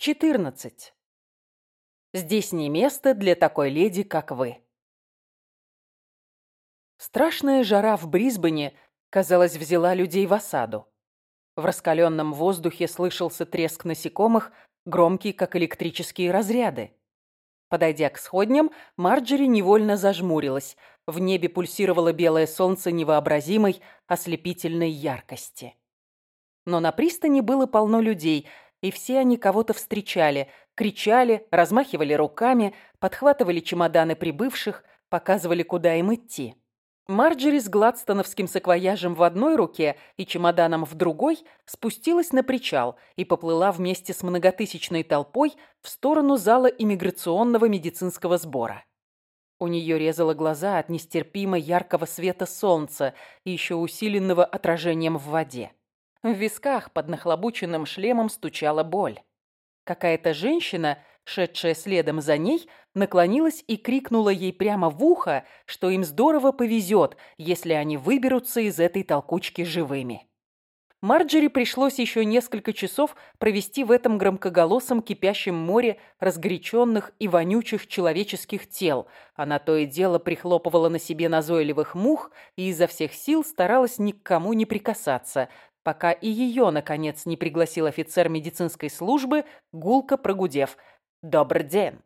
14. Здесь не место для такой леди, как вы. Страшная жара в Брисбене, казалось, взяла людей в осаду. В раскаленном воздухе слышался треск насекомых, громкий, как электрические разряды. Подойдя к сходням, Марджери невольно зажмурилась. В небе пульсировало белое солнце невообразимой, ослепительной яркости. Но на пристани было полно людей – и все они кого-то встречали, кричали, размахивали руками, подхватывали чемоданы прибывших, показывали, куда им идти. Марджери с гладстоновским саквояжем в одной руке и чемоданом в другой спустилась на причал и поплыла вместе с многотысячной толпой в сторону зала иммиграционного медицинского сбора. У нее резало глаза от нестерпимо яркого света солнца и еще усиленного отражением в воде. В висках под нахлобученным шлемом стучала боль. Какая-то женщина, шедшая следом за ней, наклонилась и крикнула ей прямо в ухо, что им здорово повезет, если они выберутся из этой толкучки живыми. Марджери пришлось еще несколько часов провести в этом громкоголосом кипящем море разгоряченных и вонючих человеческих тел. Она то и дело прихлопывала на себе назойливых мух и изо всех сил старалась ни к кому не прикасаться, пока и ее, наконец, не пригласил офицер медицинской службы, гулко прогудев «Добрый день».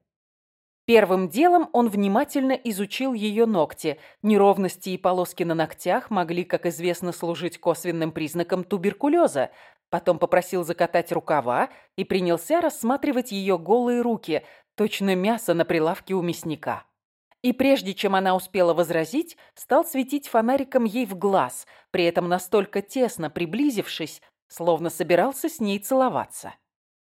Первым делом он внимательно изучил ее ногти. Неровности и полоски на ногтях могли, как известно, служить косвенным признаком туберкулеза. Потом попросил закатать рукава и принялся рассматривать ее голые руки, точно мясо на прилавке у мясника. И прежде чем она успела возразить, стал светить фонариком ей в глаз, при этом настолько тесно приблизившись, словно собирался с ней целоваться.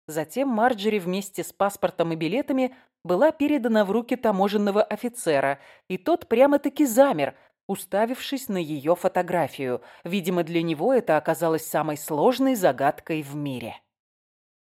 Затем Марджери вместе с паспортом и билетами была передана в руки таможенного офицера, и тот прямо-таки замер, уставившись на ее фотографию. Видимо, для него это оказалось самой сложной загадкой в мире.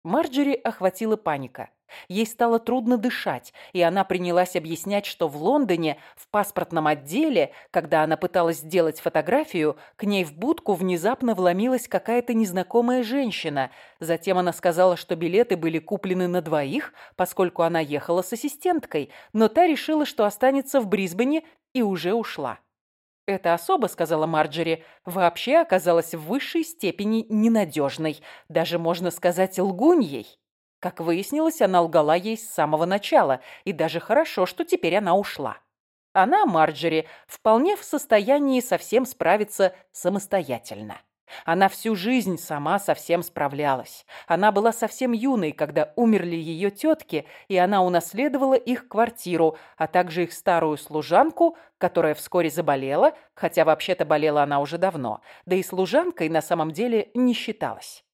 Марджери охватила паника. Ей стало трудно дышать, и она принялась объяснять, что в Лондоне, в паспортном отделе, когда она пыталась сделать фотографию, к ней в будку внезапно вломилась какая-то незнакомая женщина. Затем она сказала, что билеты были куплены на двоих, поскольку она ехала с ассистенткой, но та решила, что останется в Брисбене и уже ушла. Эта особа, сказала Марджери, вообще оказалась в высшей степени ненадежной, даже, можно сказать, лгуньей. Как выяснилось, она лгала ей с самого начала, и даже хорошо, что теперь она ушла. Она, Марджери, вполне в состоянии совсем справиться самостоятельно. Она всю жизнь сама совсем справлялась. Она была совсем юной, когда умерли ее тетки, и она унаследовала их квартиру, а также их старую служанку, которая вскоре заболела, хотя вообще-то болела она уже давно, да и служанкой на самом деле не считалась.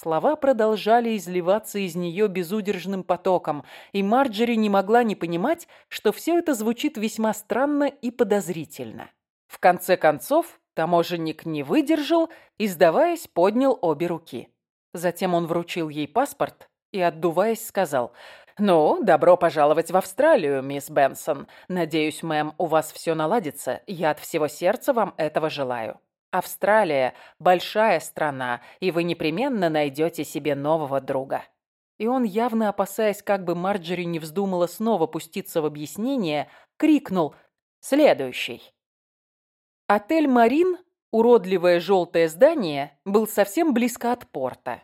Слова продолжали изливаться из нее безудержным потоком, и Марджери не могла не понимать, что все это звучит весьма странно и подозрительно. В конце концов, таможенник не выдержал и, сдаваясь, поднял обе руки. Затем он вручил ей паспорт и, отдуваясь, сказал «Ну, добро пожаловать в Австралию, мисс Бенсон. Надеюсь, мэм, у вас все наладится. Я от всего сердца вам этого желаю». Австралия – большая страна, и вы непременно найдете себе нового друга». И он, явно опасаясь, как бы Марджери не вздумала снова пуститься в объяснение, крикнул «Следующий». Отель «Марин», уродливое желтое здание, был совсем близко от порта.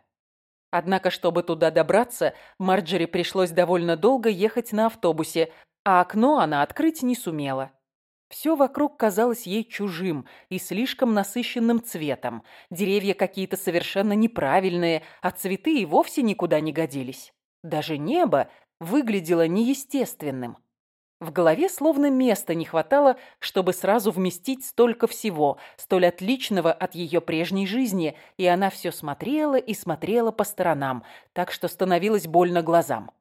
Однако, чтобы туда добраться, Марджери пришлось довольно долго ехать на автобусе, а окно она открыть не сумела. Все вокруг казалось ей чужим и слишком насыщенным цветом. Деревья какие-то совершенно неправильные, а цветы и вовсе никуда не годились. Даже небо выглядело неестественным. В голове словно места не хватало, чтобы сразу вместить столько всего, столь отличного от ее прежней жизни, и она все смотрела и смотрела по сторонам, так что становилось больно глазам.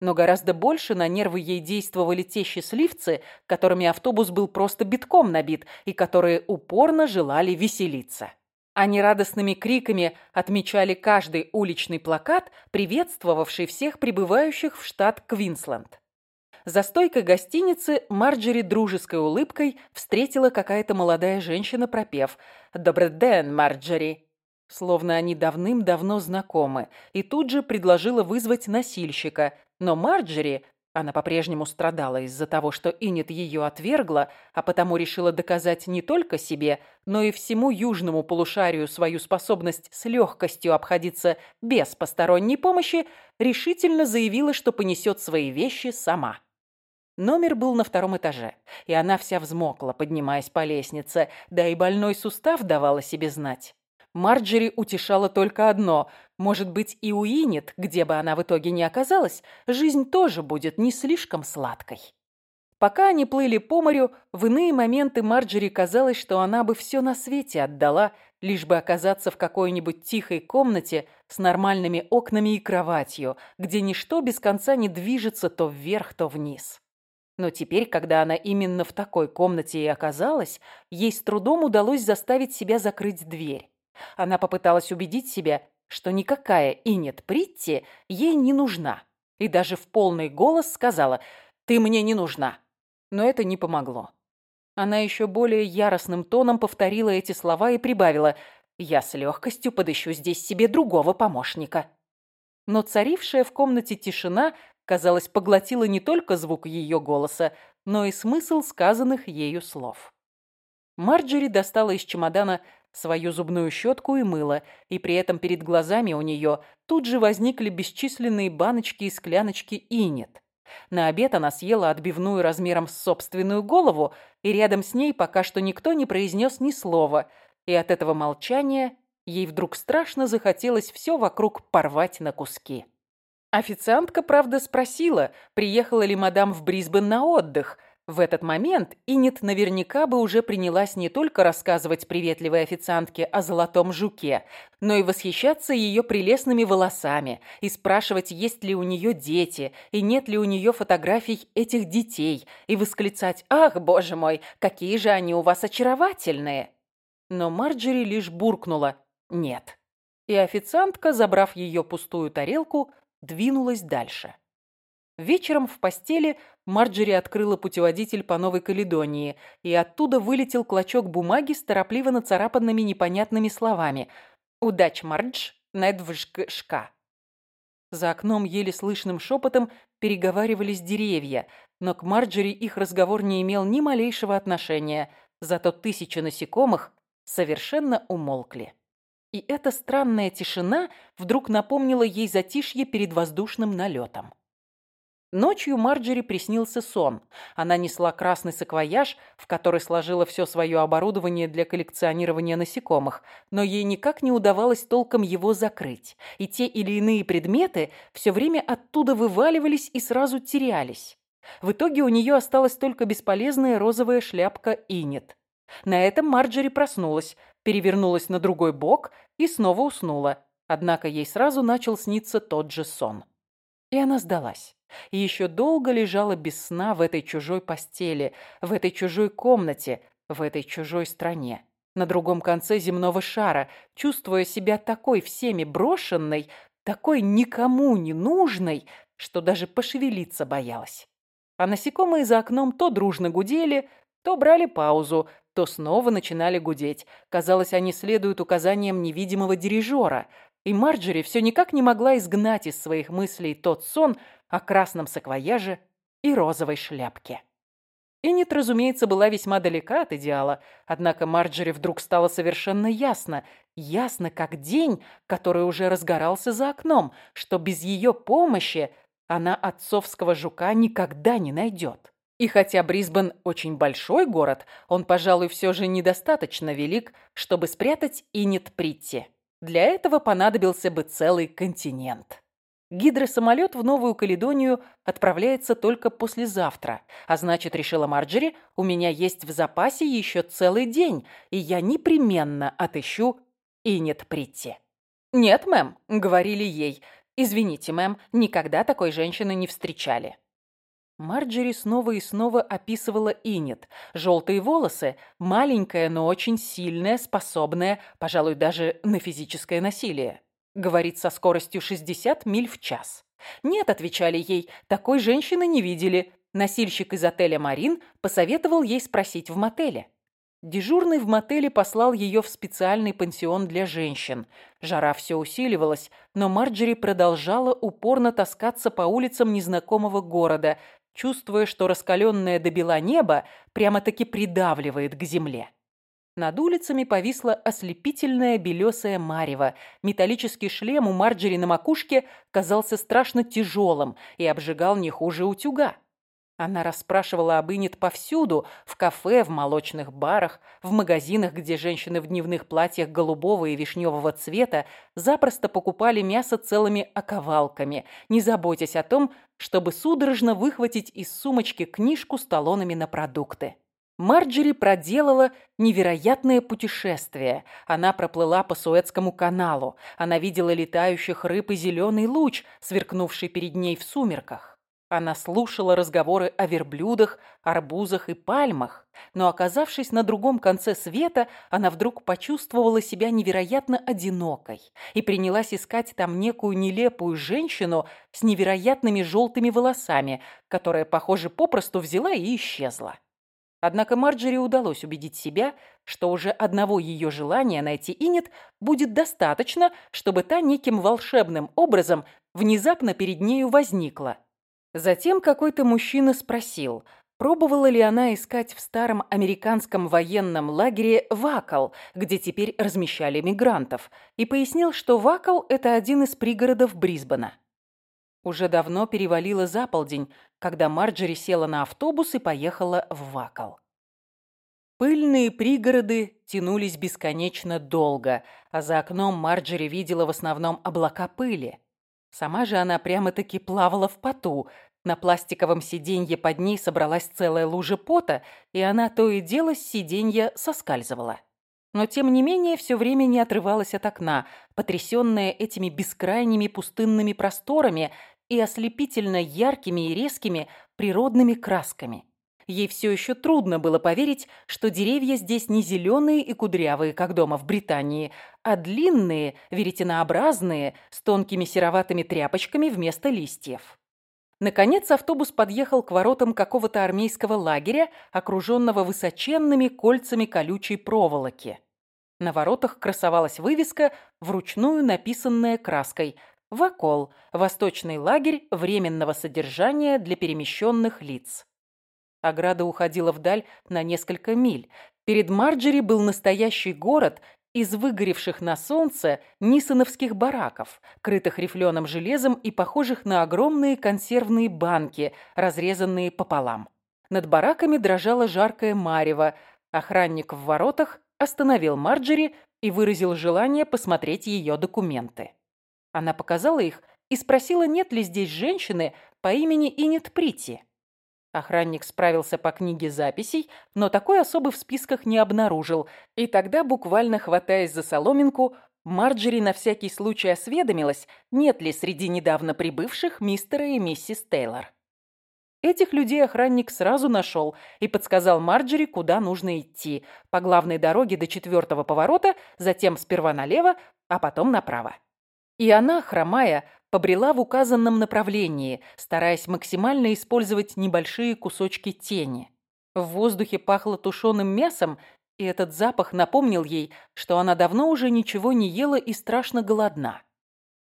Но гораздо больше на нервы ей действовали те счастливцы, которыми автобус был просто битком набит и которые упорно желали веселиться. Они радостными криками отмечали каждый уличный плакат, приветствовавший всех прибывающих в штат Квинсленд. За стойкой гостиницы Марджери дружеской улыбкой встретила какая-то молодая женщина, пропев «Добрый день, Марджери!». словно они давным-давно знакомы, и тут же предложила вызвать носильщика, но Марджери, она по-прежнему страдала из-за того, что Инет ее отвергла, а потому решила доказать не только себе, но и всему южному полушарию свою способность с легкостью обходиться без посторонней помощи, решительно заявила, что понесет свои вещи сама. Номер был на втором этаже, и она вся взмокла, поднимаясь по лестнице, да и больной сустав давала себе знать. Марджери утешала только одно. Может быть, и у Инет, где бы она в итоге ни оказалась, жизнь тоже будет не слишком сладкой. Пока они плыли по морю, в иные моменты Марджери казалось, что она бы все на свете отдала, лишь бы оказаться в какой-нибудь тихой комнате с нормальными окнами и кроватью, где ничто без конца не движется то вверх, то вниз. Но теперь, когда она именно в такой комнате и оказалась, ей с трудом удалось заставить себя закрыть дверь. Она попыталась убедить себя, что никакая Инет Притти ей не нужна. И даже в полный голос сказала «Ты мне не нужна». Но это не помогло. Она еще более яростным тоном повторила эти слова и прибавила «Я с легкостью подыщу здесь себе другого помощника». Но царившая в комнате тишина, казалось, поглотила не только звук ее голоса, но и смысл сказанных ею слов. Марджери достала из чемодана свою зубную щетку и мыло, и при этом перед глазами у нее тут же возникли бесчисленные баночки и скляночки инет. На обед она съела отбивную размером с собственную голову, и рядом с ней пока что никто не произнес ни слова, и от этого молчания ей вдруг страшно захотелось все вокруг порвать на куски. Официантка, правда, спросила, приехала ли мадам в Брисбен на отдых, в этот момент Инет наверняка бы уже принялась не только рассказывать приветливой официантке о золотом жуке, но и восхищаться ее прелестными волосами и спрашивать, есть ли у нее дети и нет ли у нее фотографий этих детей, и восклицать «Ах, боже мой, какие же они у вас очаровательные!» Но Марджери лишь буркнула «Нет». И официантка, забрав ее пустую тарелку, двинулась дальше. Вечером в постели Марджери открыла путеводитель по Новой Каледонии, и оттуда вылетел клочок бумаги с торопливо нацарапанными непонятными словами. «Удач, Мардж, недвжгшка». За окном еле слышным шепотом переговаривались деревья, но к Марджери их разговор не имел ни малейшего отношения, зато тысячи насекомых совершенно умолкли. И эта странная тишина вдруг напомнила ей затишье перед воздушным налетом. Ночью Марджери приснился сон. Она несла красный саквояж, в который сложила все свое оборудование для коллекционирования насекомых, но ей никак не удавалось толком его закрыть, и те или иные предметы все время оттуда вываливались и сразу терялись. В итоге у нее осталась только бесполезная розовая шляпка Инет. На этом Марджери проснулась, перевернулась на другой бок и снова уснула, однако ей сразу начал сниться тот же сон. И она сдалась и еще долго лежала без сна в этой чужой постели, в этой чужой комнате, в этой чужой стране, на другом конце земного шара, чувствуя себя такой всеми брошенной, такой никому не нужной, что даже пошевелиться боялась. А насекомые за окном то дружно гудели, то брали паузу, то снова начинали гудеть. Казалось, они следуют указаниям невидимого дирижера. И Марджери все никак не могла изгнать из своих мыслей тот сон, о красном саквояже и розовой шляпке. Иннет, разумеется, была весьма далека от идеала, однако Марджери вдруг стало совершенно ясно, ясно как день, который уже разгорался за окном, что без ее помощи она отцовского жука никогда не найдет. И хотя Брисбен очень большой город, он, пожалуй, все же недостаточно велик, чтобы спрятать Иннет Притти. Для этого понадобился бы целый континент. Гидросамолет в Новую Каледонию отправляется только послезавтра, а значит, решила Марджери, у меня есть в запасе еще целый день, и я непременно отыщу Инет Притти. «Нет, мэм», — говорили ей. «Извините, мэм, никогда такой женщины не встречали». Марджери снова и снова описывала Инет. Желтые волосы, маленькая, но очень сильная, способная, пожалуй, даже на физическое насилие. Говорит со скоростью 60 миль в час. «Нет», — отвечали ей, — «такой женщины не видели». Носильщик из отеля «Марин» посоветовал ей спросить в мотеле. Дежурный в мотеле послал ее в специальный пансион для женщин. Жара все усиливалась, но Марджери продолжала упорно таскаться по улицам незнакомого города, чувствуя, что раскаленное до бела небо прямо-таки придавливает к земле. Над улицами повисла ослепительная белесая марево. Металлический шлем у Марджери на макушке казался страшно тяжелым и обжигал не хуже утюга. Она расспрашивала об Инет повсюду, в кафе, в молочных барах, в магазинах, где женщины в дневных платьях голубого и вишневого цвета запросто покупали мясо целыми оковалками, не заботясь о том, чтобы судорожно выхватить из сумочки книжку с талонами на продукты. Марджери проделала невероятное путешествие. Она проплыла по Суэцкому каналу. Она видела летающих рыб и зеленый луч, сверкнувший перед ней в сумерках. Она слушала разговоры о верблюдах, арбузах и пальмах, но, оказавшись на другом конце света, она вдруг почувствовала себя невероятно одинокой и принялась искать там некую нелепую женщину с невероятными желтыми волосами, которая, похоже, попросту взяла и исчезла. Однако Марджери удалось убедить себя, что уже одного ее желания найти Инет будет достаточно, чтобы та неким волшебным образом внезапно перед нею возникла – Затем какой-то мужчина спросил, пробовала ли она искать в старом американском военном лагере Вакал, где теперь размещали мигрантов, и пояснил, что Вакал – это один из пригородов Брисбена. Уже давно перевалило за полдень, когда Марджери села на автобус и поехала в Вакал. Пыльные пригороды тянулись бесконечно долго, а за окном Марджери видела в основном облака пыли. Сама же она прямо-таки плавала в поту, на пластиковом сиденье под ней собралась целая лужа пота, и она то и дело с сиденья соскальзывала. Но, тем не менее, все время не отрывалась от окна, потрясённая этими бескрайними пустынными просторами и ослепительно яркими и резкими природными красками. Ей все еще трудно было поверить, что деревья здесь не зеленые и кудрявые, как дома в Британии, а длинные, веретенообразные, с тонкими сероватыми тряпочками вместо листьев. Наконец автобус подъехал к воротам какого-то армейского лагеря, окруженного высоченными кольцами колючей проволоки. На воротах красовалась вывеска, вручную написанная краской «Вакол. Восточный лагерь временного содержания для перемещенных лиц». Ограда уходила вдаль на несколько миль. Перед Марджери был настоящий город из выгоревших на солнце нисоновских бараков, крытых рифленым железом и похожих на огромные консервные банки, разрезанные пополам. Над бараками дрожало жаркое марево. Охранник в воротах остановил Марджери и выразил желание посмотреть ее документы. Она показала их и спросила, нет ли здесь женщины по имени Инет Прити. Охранник справился по книге записей, но такой особы в списках не обнаружил, и тогда, буквально хватаясь за соломинку, Марджери на всякий случай осведомилась, нет ли среди недавно прибывших мистера и миссис Тейлор. Этих людей охранник сразу нашел и подсказал Марджери, куда нужно идти, по главной дороге до четвертого поворота, затем сперва налево, а потом направо. И она, хромая, побрела в указанном направлении, стараясь максимально использовать небольшие кусочки тени. В воздухе пахло тушеным мясом, и этот запах напомнил ей, что она давно уже ничего не ела и страшно голодна.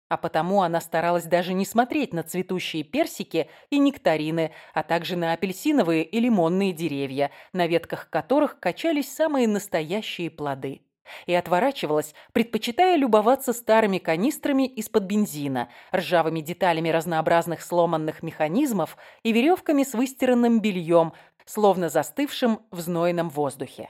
А потому она старалась даже не смотреть на цветущие персики и нектарины, а также на апельсиновые и лимонные деревья, на ветках которых качались самые настоящие плоды и отворачивалась, предпочитая любоваться старыми канистрами из-под бензина, ржавыми деталями разнообразных сломанных механизмов и веревками с выстиранным бельем, словно застывшим в знойном воздухе.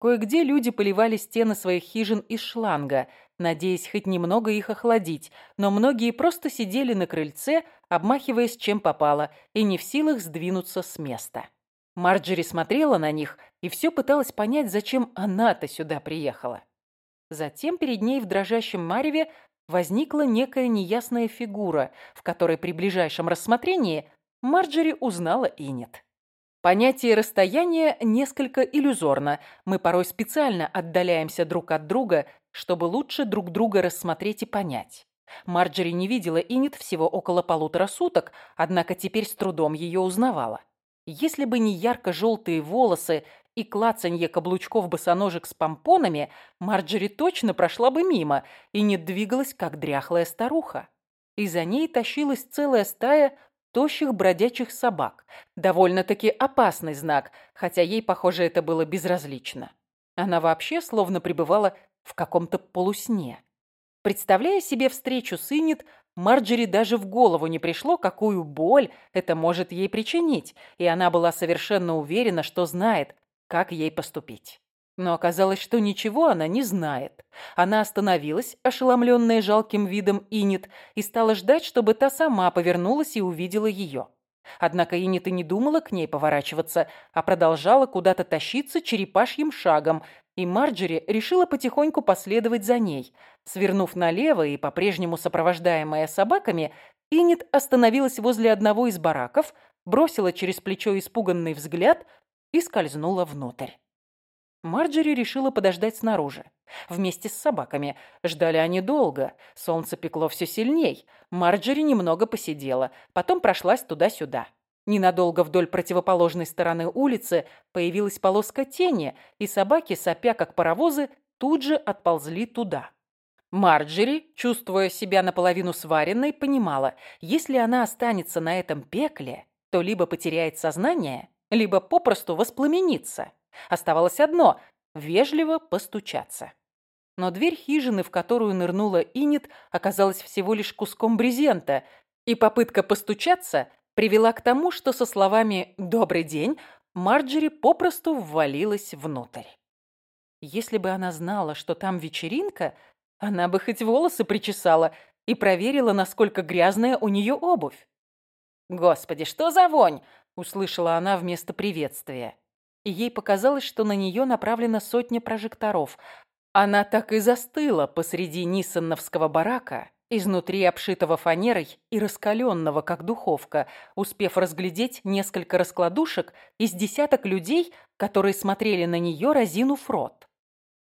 Кое-где люди поливали стены своих хижин из шланга, надеясь хоть немного их охладить, но многие просто сидели на крыльце, обмахиваясь чем попало, и не в силах сдвинуться с места. Марджери смотрела на них и все пыталась понять, зачем она-то сюда приехала. Затем перед ней в дрожащем мареве возникла некая неясная фигура, в которой при ближайшем рассмотрении Марджери узнала Инет. Понятие расстояния несколько иллюзорно. Мы порой специально отдаляемся друг от друга, чтобы лучше друг друга рассмотреть и понять. Марджери не видела Инет всего около полутора суток, однако теперь с трудом ее узнавала. Если бы не ярко-желтые волосы и клацанье каблучков босоножек с помпонами, Марджери точно прошла бы мимо и не двигалась, как дряхлая старуха. И за ней тащилась целая стая тощих бродячих собак. Довольно-таки опасный знак, хотя ей, похоже, это было безразлично. Она вообще словно пребывала в каком-то полусне. Представляя себе встречу с Иннет, Марджери даже в голову не пришло, какую боль это может ей причинить, и она была совершенно уверена, что знает, как ей поступить. Но оказалось, что ничего она не знает. Она остановилась, ошеломленная жалким видом Инит, и стала ждать, чтобы та сама повернулась и увидела ее. Однако Инит и не думала к ней поворачиваться, а продолжала куда-то тащиться черепашьим шагом, и Марджери решила потихоньку последовать за ней. Свернув налево и по-прежнему сопровождаемая собаками, Инит остановилась возле одного из бараков, бросила через плечо испуганный взгляд и скользнула внутрь. Марджери решила подождать снаружи. Вместе с собаками. Ждали они долго. Солнце пекло все сильней. Марджери немного посидела. Потом прошлась туда-сюда. Ненадолго вдоль противоположной стороны улицы появилась полоска тени, и собаки, сопя как паровозы, тут же отползли туда. Марджери, чувствуя себя наполовину сваренной, понимала, если она останется на этом пекле, то либо потеряет сознание, либо попросту воспламенится. Оставалось одно – вежливо постучаться. Но дверь хижины, в которую нырнула Инит, оказалась всего лишь куском брезента, и попытка постучаться привела к тому, что со словами «добрый день» Марджери попросту ввалилась внутрь. Если бы она знала, что там вечеринка, она бы хоть волосы причесала и проверила, насколько грязная у нее обувь. «Господи, что за вонь!» — услышала она вместо приветствия. И ей показалось, что на нее направлена сотня прожекторов. Она так и застыла посреди ниссоновского барака, изнутри обшитого фанерой и раскаленного, как духовка, успев разглядеть несколько раскладушек из десяток людей, которые смотрели на нее, разинув рот.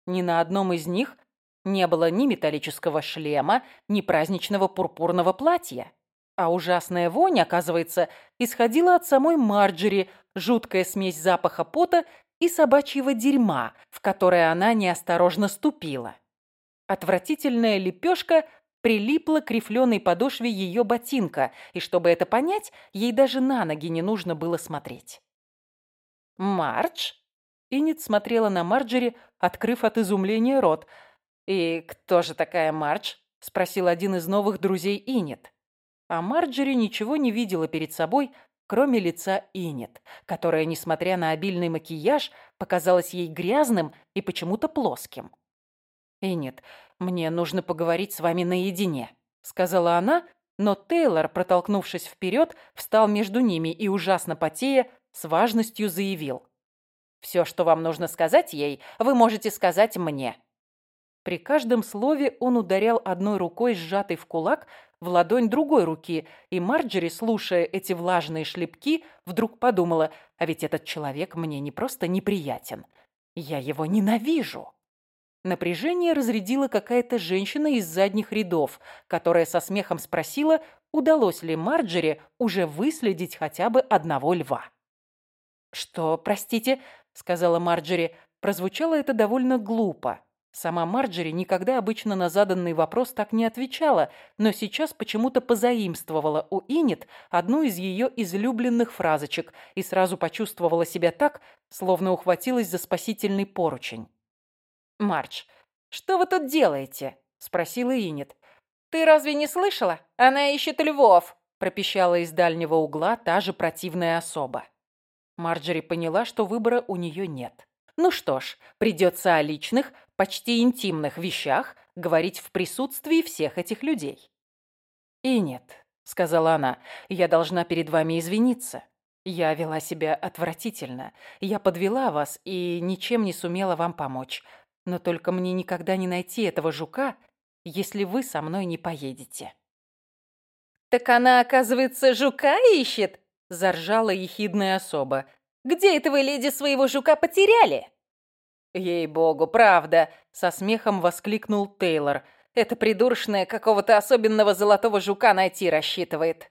Ни на одном из них не было ни металлического шлема, ни праздничного пурпурного платья. А ужасная вонь, оказывается, исходила от самой Марджери, жуткая смесь запаха пота и собачьего дерьма, в которое она неосторожно ступила. Отвратительная лепешка прилипла к рифленой подошве ее ботинка, и чтобы это понять, ей даже на ноги не нужно было смотреть. «Мардж?» Иннет смотрела на Марджери, открыв от изумления рот. «И кто же такая Мардж?» — спросил один из новых друзей Иннет. А Марджери ничего не видела перед собой, кроме лица Иннет, которая, несмотря на обильный макияж, показалась ей грязным и почему-то плоским. «Иннет, мне нужно поговорить с вами наедине», — сказала она, но Тейлор, протолкнувшись вперед, встал между ними и, ужасно потея, с важностью заявил. «Все, что вам нужно сказать ей, вы можете сказать мне». При каждом слове он ударял одной рукой, сжатой в кулак, в ладонь другой руки, и Марджери, слушая эти влажные шлепки, вдруг подумала, а ведь этот человек мне не просто неприятен, я его ненавижу. Напряжение разрядила какая-то женщина из задних рядов, которая со смехом спросила, удалось ли Марджери уже выследить хотя бы одного льва. «Что, простите?» — сказала Марджери. Прозвучало это довольно глупо. Сама Марджери никогда обычно на заданный вопрос так не отвечала, но сейчас почему-то позаимствовала у Инет одну из ее излюбленных фразочек и сразу почувствовала себя так, словно ухватилась за спасительный поручень. «Мардж, что вы тут делаете?» — спросила Инет. «Ты разве не слышала? Она ищет львов!» — пропищала из дальнего угла та же противная особа. Марджери поняла, что выбора у нее нет. Ну что ж, придется о личных, почти интимных вещах говорить в присутствии всех этих людей. «И нет», — сказала она, — «я должна перед вами извиниться. Я вела себя отвратительно. Я подвела вас и ничем не сумела вам помочь. Но только мне никогда не найти этого жука, если вы со мной не поедете». «Так она, оказывается, жука ищет?» — заржала ехидная особа. «Где это вы, леди, своего жука потеряли?» «Ей-богу, правда!» — со смехом воскликнул Тейлор. «Это придуршная какого-то особенного золотого жука найти рассчитывает».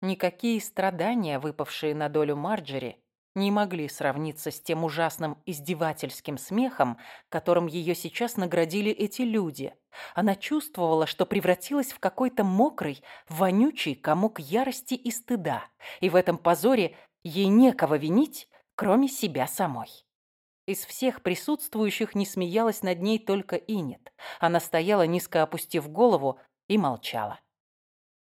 Никакие страдания, выпавшие на долю Марджери, не могли сравниться с тем ужасным издевательским смехом, которым ее сейчас наградили эти люди. Она чувствовала, что превратилась в какой-то мокрый, вонючий комок ярости и стыда, и в этом позоре ей некого винить, кроме себя самой. Из всех присутствующих не смеялась над ней только Инет. Она стояла, низко опустив голову, и молчала.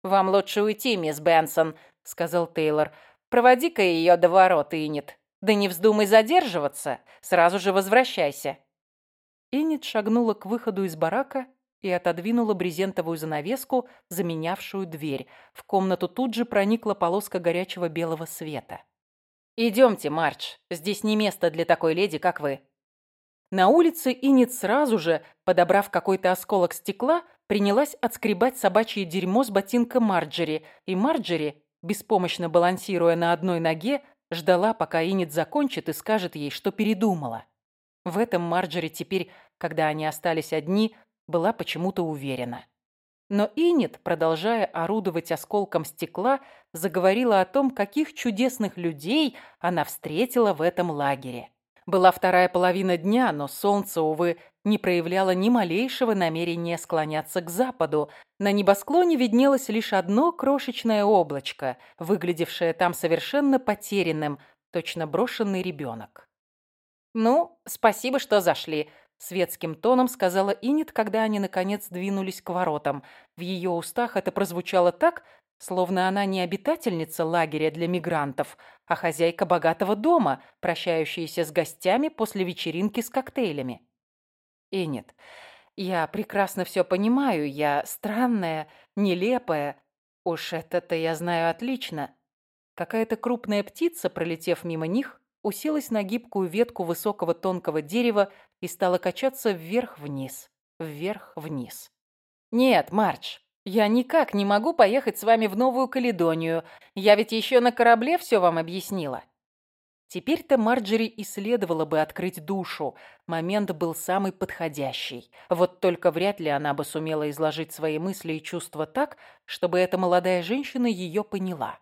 «Вам лучше уйти, мисс Бенсон», — сказал Тейлор. Проводи-ка ее до ворот, Инет. Да не вздумай задерживаться, сразу же возвращайся». Инет шагнула к выходу из барака и отодвинула брезентовую занавеску, заменявшую дверь. В комнату тут же проникла полоска горячего белого света. «Идемте, Мардж, здесь не место для такой леди, как вы». На улице Инет сразу же, подобрав какой-то осколок стекла, принялась отскребать собачье дерьмо с ботинка Марджери, и Марджери беспомощно балансируя на одной ноге, ждала, пока Инет закончит и скажет ей, что передумала. В этом Марджери теперь, когда они остались одни, была почему-то уверена. Но Инет, продолжая орудовать осколком стекла, заговорила о том, каких чудесных людей она встретила в этом лагере. Была вторая половина дня, но солнце, увы, не проявляло ни малейшего намерения склоняться к западу. На небосклоне виднелось лишь одно крошечное облачко, выглядевшее там совершенно потерянным, точно брошенный ребенок. «Ну, спасибо, что зашли», — светским тоном сказала Инет, когда они, наконец, двинулись к воротам. В ее устах это прозвучало так, Словно она не обитательница лагеря для мигрантов, а хозяйка богатого дома, прощающаяся с гостями после вечеринки с коктейлями. И нет, я прекрасно все понимаю, я странная, нелепая. Уж это-то я знаю отлично. Какая-то крупная птица, пролетев мимо них, уселась на гибкую ветку высокого тонкого дерева и стала качаться вверх-вниз, вверх-вниз. «Нет, Марч, «Я никак не могу поехать с вами в Новую Каледонию. Я ведь еще на корабле все вам объяснила». Теперь-то Марджери исследовала бы открыть душу. Момент был самый подходящий. Вот только вряд ли она бы сумела изложить свои мысли и чувства так, чтобы эта молодая женщина ее поняла.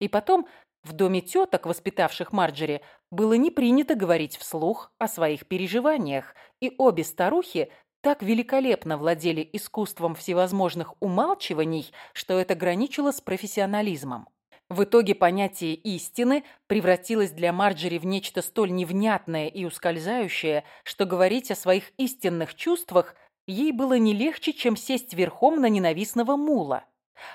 И потом, в доме теток, воспитавших Марджери, было не принято говорить вслух о своих переживаниях, и обе старухи так великолепно владели искусством всевозможных умалчиваний, что это граничило с профессионализмом. В итоге понятие истины превратилось для Марджери в нечто столь невнятное и ускользающее, что говорить о своих истинных чувствах ей было не легче, чем сесть верхом на ненавистного мула.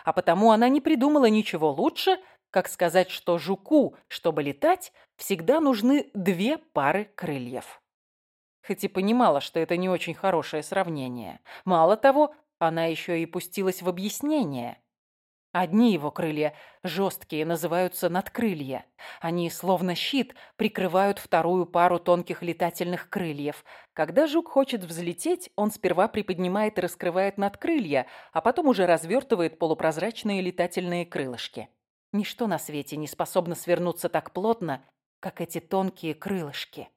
А потому она не придумала ничего лучше, как сказать, что жуку, чтобы летать, всегда нужны две пары крыльев хоть и понимала, что это не очень хорошее сравнение. Мало того, она еще и пустилась в объяснение. Одни его крылья, жесткие, называются надкрылья. Они, словно щит, прикрывают вторую пару тонких летательных крыльев. Когда жук хочет взлететь, он сперва приподнимает и раскрывает надкрылья, а потом уже развертывает полупрозрачные летательные крылышки. Ничто на свете не способно свернуться так плотно, как эти тонкие крылышки.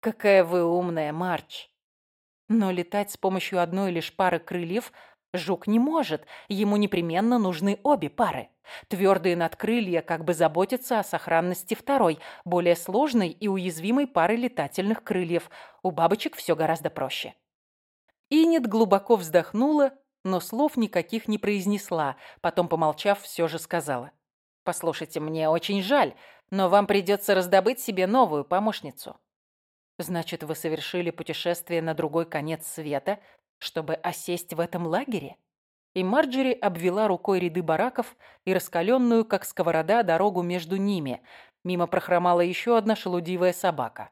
Какая вы умная, Марч. Но летать с помощью одной лишь пары крыльев жук не может. Ему непременно нужны обе пары. Твердые надкрылья как бы заботятся о сохранности второй, более сложной и уязвимой пары летательных крыльев. У бабочек все гораздо проще. Инет глубоко вздохнула, но слов никаких не произнесла. Потом, помолчав, все же сказала. «Послушайте, мне очень жаль, но вам придется раздобыть себе новую помощницу. Значит, вы совершили путешествие на другой конец света, чтобы осесть в этом лагере? И Марджери обвела рукой ряды бараков и раскаленную, как сковорода, дорогу между ними. Мимо прохромала еще одна шелудивая собака.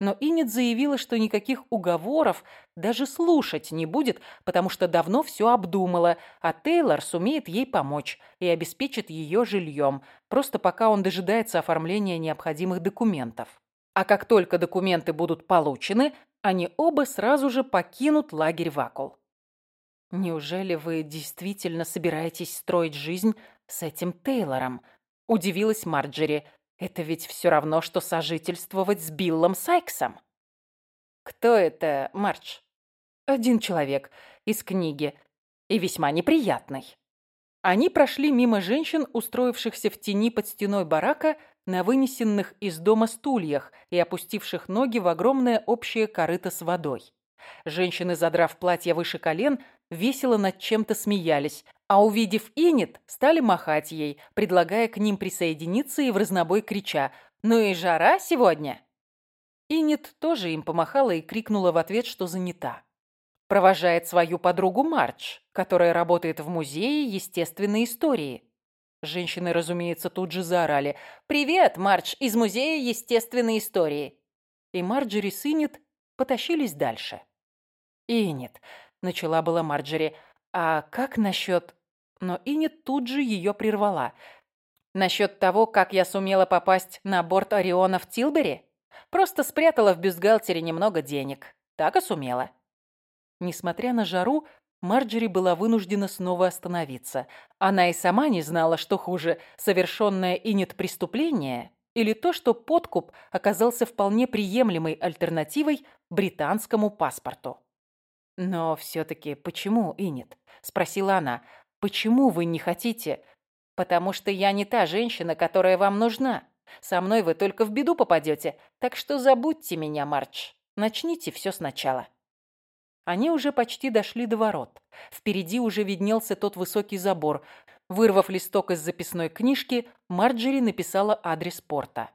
Но Иннет заявила, что никаких уговоров даже слушать не будет, потому что давно все обдумала, а Тейлор сумеет ей помочь и обеспечит ее жильем, просто пока он дожидается оформления необходимых документов. А как только документы будут получены, они оба сразу же покинут лагерь Вакул. «Неужели вы действительно собираетесь строить жизнь с этим Тейлором?» – удивилась Марджери. «Это ведь все равно, что сожительствовать с Биллом Сайксом». «Кто это, Мардж?» «Один человек из книги. И весьма неприятный». Они прошли мимо женщин, устроившихся в тени под стеной барака, на вынесенных из дома стульях и опустивших ноги в огромное общее корыто с водой. Женщины, задрав платья выше колен, весело над чем-то смеялись, а увидев Инет, стали махать ей, предлагая к ним присоединиться и в разнобой крича «Ну и жара сегодня!». Инет тоже им помахала и крикнула в ответ, что занята. Провожает свою подругу Мардж, которая работает в музее естественной истории. Женщины, разумеется, тут же заорали «Привет, Мардж, из музея естественной истории!» И Марджери с Инет потащились дальше. «Инет», — начала была Марджери, — «а как насчет...» Но Инет тут же ее прервала. «Насчет того, как я сумела попасть на борт Ориона в Тилбери?» Просто спрятала в бюстгальтере немного денег. Так и сумела. Несмотря на жару, Марджери была вынуждена снова остановиться. Она и сама не знала, что хуже – совершенное и нет преступление или то, что подкуп оказался вполне приемлемой альтернативой британскому паспорту. «Но все-таки почему, Инет?» – спросила она. «Почему вы не хотите?» «Потому что я не та женщина, которая вам нужна. Со мной вы только в беду попадете, так что забудьте меня, Мардж. Начните все сначала». Они уже почти дошли до ворот. Впереди уже виднелся тот высокий забор. Вырвав листок из записной книжки, Марджери написала адрес порта.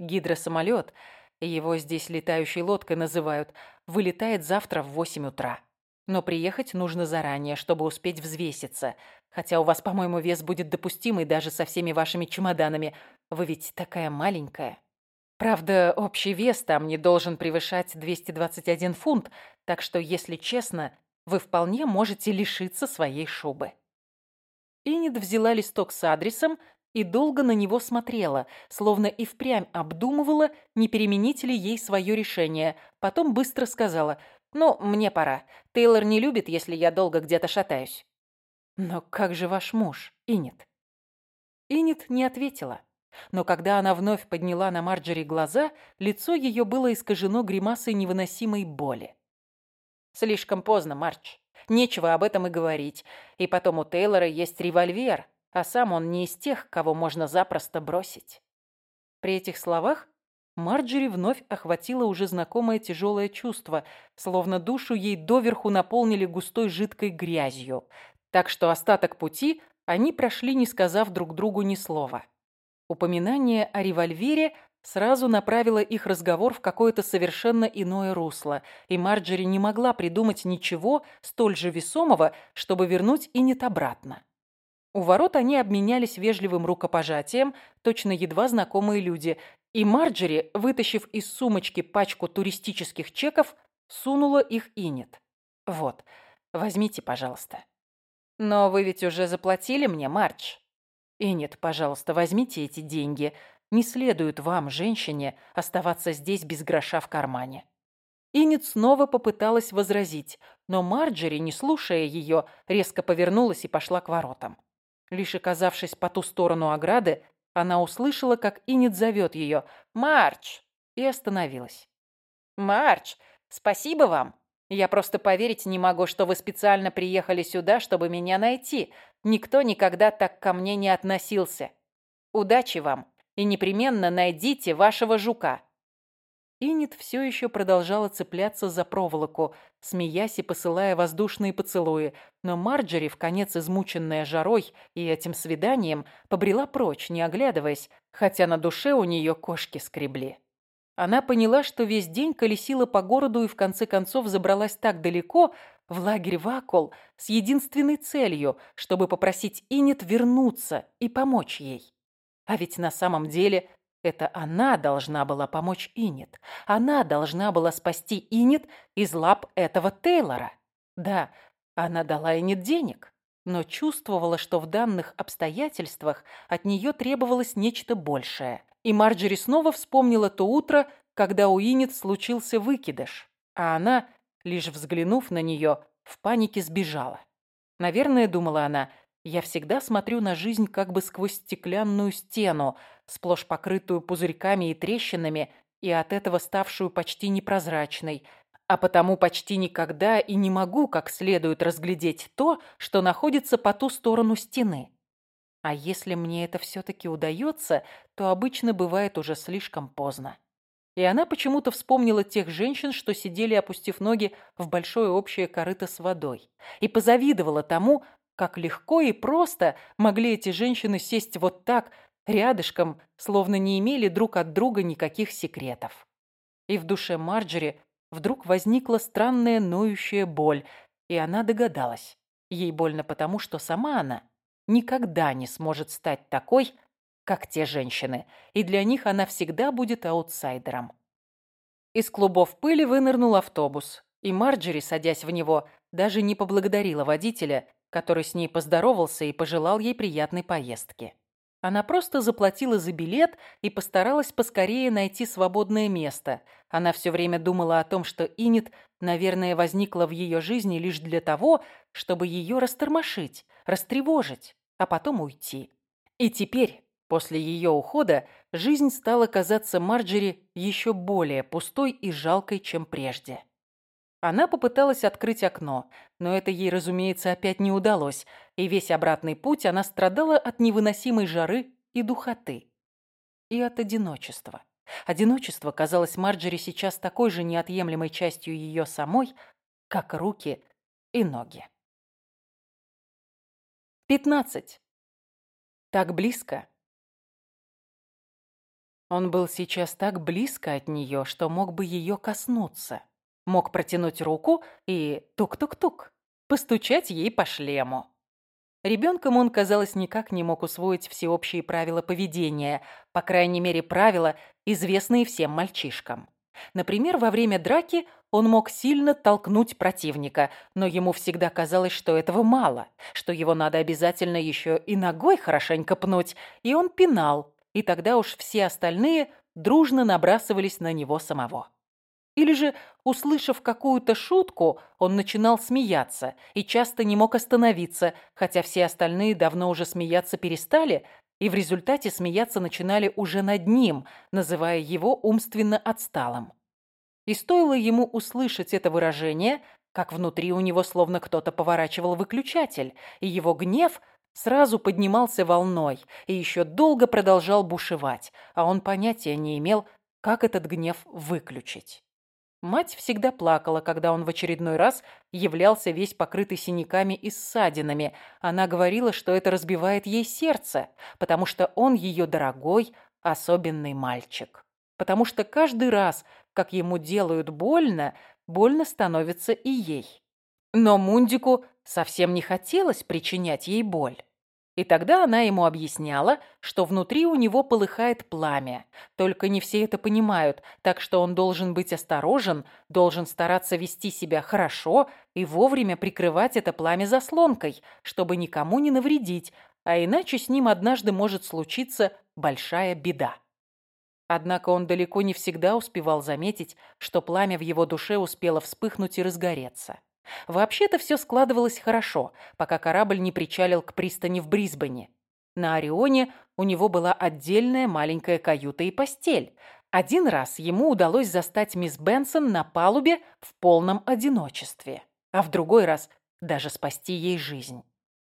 Гидросамолет, его здесь летающей лодкой называют, вылетает завтра в 8 утра. Но приехать нужно заранее, чтобы успеть взвеситься. Хотя у вас, по-моему, вес будет допустимый даже со всеми вашими чемоданами. Вы ведь такая маленькая. Правда, общий вес там не должен превышать 221 фунт, так что, если честно, вы вполне можете лишиться своей шубы. Иннет взяла листок с адресом и долго на него смотрела, словно и впрямь обдумывала, не переменить ли ей свое решение. Потом быстро сказала «Ну, мне пора. Тейлор не любит, если я долго где-то шатаюсь». «Но как же ваш муж, Иннет?» Иннет не ответила. Но когда она вновь подняла на Марджери глаза, лицо ее было искажено гримасой невыносимой боли. «Слишком поздно, Мардж. Нечего об этом и говорить. И потом у Тейлора есть револьвер, а сам он не из тех, кого можно запросто бросить». При этих словах Марджери вновь охватило уже знакомое тяжелое чувство, словно душу ей доверху наполнили густой жидкой грязью, так что остаток пути они прошли, не сказав друг другу ни слова. Упоминание о револьвере сразу направило их разговор в какое-то совершенно иное русло, и Марджери не могла придумать ничего столь же весомого, чтобы вернуть Инет обратно. У ворот они обменялись вежливым рукопожатием, точно едва знакомые люди, и Марджери, вытащив из сумочки пачку туристических чеков, сунула их Инет. «Вот, возьмите, пожалуйста». «Но вы ведь уже заплатили мне, Мардж?» И нет, пожалуйста, возьмите эти деньги. Не следует вам, женщине, оставаться здесь без гроша в кармане». Инет снова попыталась возразить, но Марджери, не слушая ее, резко повернулась и пошла к воротам. Лишь оказавшись по ту сторону ограды, она услышала, как Инет зовет ее «Мардж!» и остановилась. «Мардж, спасибо вам! Я просто поверить не могу, что вы специально приехали сюда, чтобы меня найти. Никто никогда так ко мне не относился. Удачи вам и непременно найдите вашего жука». Инит все еще продолжала цепляться за проволоку, смеясь и посылая воздушные поцелуи, но Марджери, в конец измученная жарой и этим свиданием, побрела прочь, не оглядываясь, хотя на душе у нее кошки скребли. Она поняла, что весь день колесила по городу и в конце концов забралась так далеко, в лагерь Вакол, с единственной целью, чтобы попросить Инет вернуться и помочь ей. А ведь на самом деле это она должна была помочь Инет. Она должна была спасти Инет из лап этого Тейлора. Да, она дала Инет денег, но чувствовала, что в данных обстоятельствах от нее требовалось нечто большее. И Марджери снова вспомнила то утро, когда у Инет случился выкидыш, а она, лишь взглянув на нее, в панике сбежала. Наверное, думала она, я всегда смотрю на жизнь как бы сквозь стеклянную стену, сплошь покрытую пузырьками и трещинами, и от этого ставшую почти непрозрачной, а потому почти никогда и не могу как следует разглядеть то, что находится по ту сторону стены. А если мне это все-таки удается, то обычно бывает уже слишком поздно. И она почему-то вспомнила тех женщин, что сидели, опустив ноги в большое общее корыто с водой, и позавидовала тому, как легко и просто могли эти женщины сесть вот так, рядышком, словно не имели друг от друга никаких секретов. И в душе Марджери вдруг возникла странная ноющая боль, и она догадалась. Ей больно потому, что сама она никогда не сможет стать такой, как те женщины, и для них она всегда будет аутсайдером. Из клубов пыли вынырнул автобус, и Марджери, садясь в него, даже не поблагодарила водителя, который с ней поздоровался и пожелал ей приятной поездки. Она просто заплатила за билет и постаралась поскорее найти свободное место. Она все время думала о том, что Инит, наверное, возникла в ее жизни лишь для того, чтобы ее растормошить, растревожить а потом уйти. И теперь, после ее ухода, жизнь стала казаться Марджери еще более пустой и жалкой, чем прежде. Она попыталась открыть окно, но это ей, разумеется, опять не удалось, и весь обратный путь она страдала от невыносимой жары и духоты. И от одиночества. Одиночество казалось Марджери сейчас такой же неотъемлемой частью ее самой, как руки и ноги. Пятнадцать. Так близко. Он был сейчас так близко от нее, что мог бы ее коснуться. Мог протянуть руку и тук-тук-тук, постучать ей по шлему. Ребенком он, казалось, никак не мог усвоить всеобщие правила поведения, по крайней мере, правила, известные всем мальчишкам. Например, во время драки он мог сильно толкнуть противника, но ему всегда казалось, что этого мало, что его надо обязательно еще и ногой хорошенько пнуть, и он пинал, и тогда уж все остальные дружно набрасывались на него самого. Или же, услышав какую-то шутку, он начинал смеяться и часто не мог остановиться, хотя все остальные давно уже смеяться перестали, и в результате смеяться начинали уже над ним, называя его умственно отсталым. И стоило ему услышать это выражение, как внутри у него словно кто-то поворачивал выключатель, и его гнев сразу поднимался волной и еще долго продолжал бушевать, а он понятия не имел, как этот гнев выключить. Мать всегда плакала, когда он в очередной раз являлся весь покрытый синяками и ссадинами. Она говорила, что это разбивает ей сердце, потому что он ее дорогой, особенный мальчик. Потому что каждый раз, как ему делают больно, больно становится и ей. Но Мундику совсем не хотелось причинять ей боль. И тогда она ему объясняла, что внутри у него полыхает пламя. Только не все это понимают, так что он должен быть осторожен, должен стараться вести себя хорошо и вовремя прикрывать это пламя заслонкой, чтобы никому не навредить, а иначе с ним однажды может случиться большая беда. Однако он далеко не всегда успевал заметить, что пламя в его душе успело вспыхнуть и разгореться. Вообще-то все складывалось хорошо, пока корабль не причалил к пристани в Брисбене. На Орионе у него была отдельная маленькая каюта и постель. Один раз ему удалось застать мисс Бенсон на палубе в полном одиночестве, а в другой раз даже спасти ей жизнь.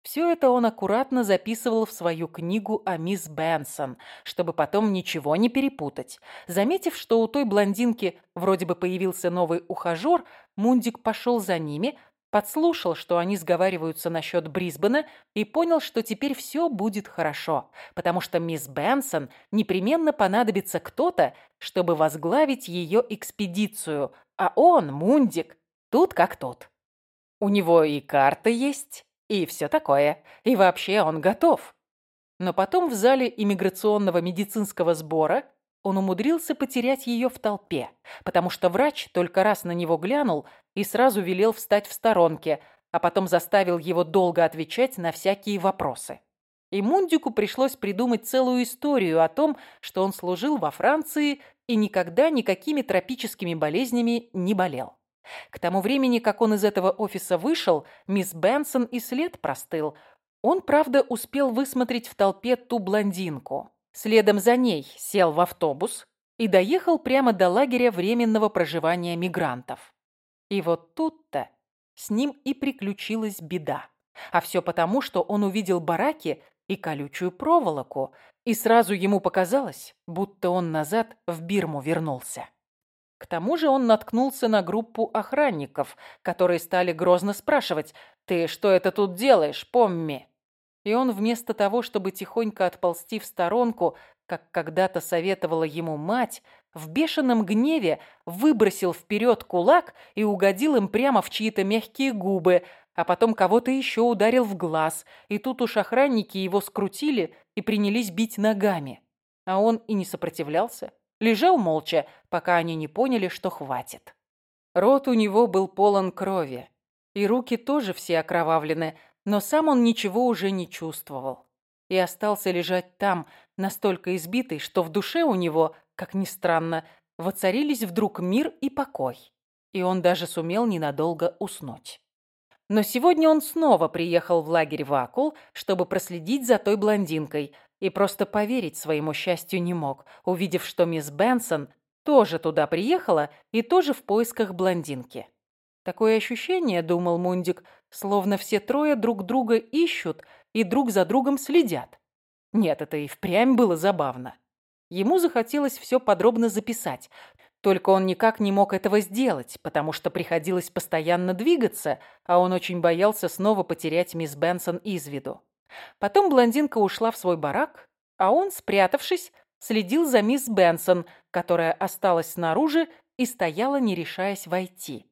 Все это он аккуратно записывал в свою книгу о мисс Бенсон, чтобы потом ничего не перепутать. Заметив, что у той блондинки вроде бы появился новый ухажер, Мундик пошел за ними, подслушал, что они сговариваются насчет Брисбена и понял, что теперь все будет хорошо, потому что мисс Бенсон непременно понадобится кто-то, чтобы возглавить ее экспедицию, а он, Мундик, тут как тут. У него и карта есть, и все такое. И вообще он готов. Но потом в зале иммиграционного медицинского сбора он умудрился потерять ее в толпе, потому что врач только раз на него глянул и сразу велел встать в сторонке, а потом заставил его долго отвечать на всякие вопросы. И Мундику пришлось придумать целую историю о том, что он служил во Франции и никогда никакими тропическими болезнями не болел. К тому времени, как он из этого офиса вышел, мисс Бенсон и след простыл. Он, правда, успел высмотреть в толпе ту блондинку. Следом за ней сел в автобус и доехал прямо до лагеря временного проживания мигрантов. И вот тут-то с ним и приключилась беда. А все потому, что он увидел бараки и колючую проволоку, и сразу ему показалось, будто он назад в Бирму вернулся. К тому же он наткнулся на группу охранников, которые стали грозно спрашивать «Ты что это тут делаешь, Помми?» И он вместо того, чтобы тихонько отползти в сторонку, как когда-то советовала ему мать, в бешеном гневе выбросил вперед кулак и угодил им прямо в чьи-то мягкие губы, а потом кого-то еще ударил в глаз, и тут уж охранники его скрутили и принялись бить ногами. А он и не сопротивлялся, лежал молча, пока они не поняли, что хватит. Рот у него был полон крови, и руки тоже все окровавлены, но сам он ничего уже не чувствовал и остался лежать там, настолько избитый, что в душе у него, как ни странно, воцарились вдруг мир и покой. И он даже сумел ненадолго уснуть. Но сегодня он снова приехал в лагерь Вакул, чтобы проследить за той блондинкой, и просто поверить своему счастью не мог, увидев, что мисс Бенсон тоже туда приехала и тоже в поисках блондинки. Такое ощущение, думал Мундик, словно все трое друг друга ищут и друг за другом следят. Нет, это и впрямь было забавно. Ему захотелось все подробно записать, только он никак не мог этого сделать, потому что приходилось постоянно двигаться, а он очень боялся снова потерять мисс Бенсон из виду. Потом блондинка ушла в свой барак, а он, спрятавшись, следил за мисс Бенсон, которая осталась снаружи и стояла, не решаясь войти.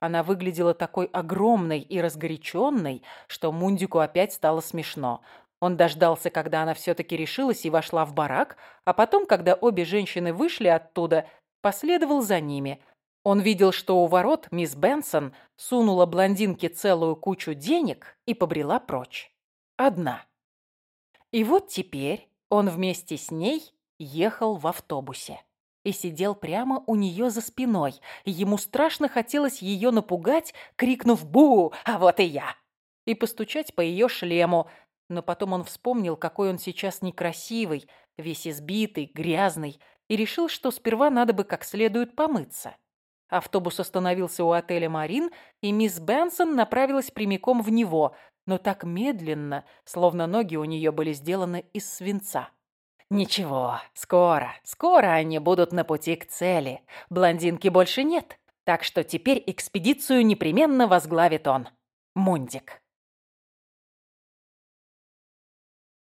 Она выглядела такой огромной и разгоряченной, что Мундику опять стало смешно. Он дождался, когда она все-таки решилась и вошла в барак, а потом, когда обе женщины вышли оттуда, последовал за ними. Он видел, что у ворот мисс Бенсон сунула блондинке целую кучу денег и побрела прочь. Одна. И вот теперь он вместе с ней ехал в автобусе и сидел прямо у нее за спиной. Ему страшно хотелось ее напугать, крикнув «Бу! А вот и я!» и постучать по ее шлему. Но потом он вспомнил, какой он сейчас некрасивый, весь избитый, грязный, и решил, что сперва надо бы как следует помыться. Автобус остановился у отеля «Марин», и мисс Бенсон направилась прямиком в него, но так медленно, словно ноги у нее были сделаны из свинца. Ничего, скоро, скоро они будут на пути к цели. Блондинки больше нет, так что теперь экспедицию непременно возглавит он. Мундик.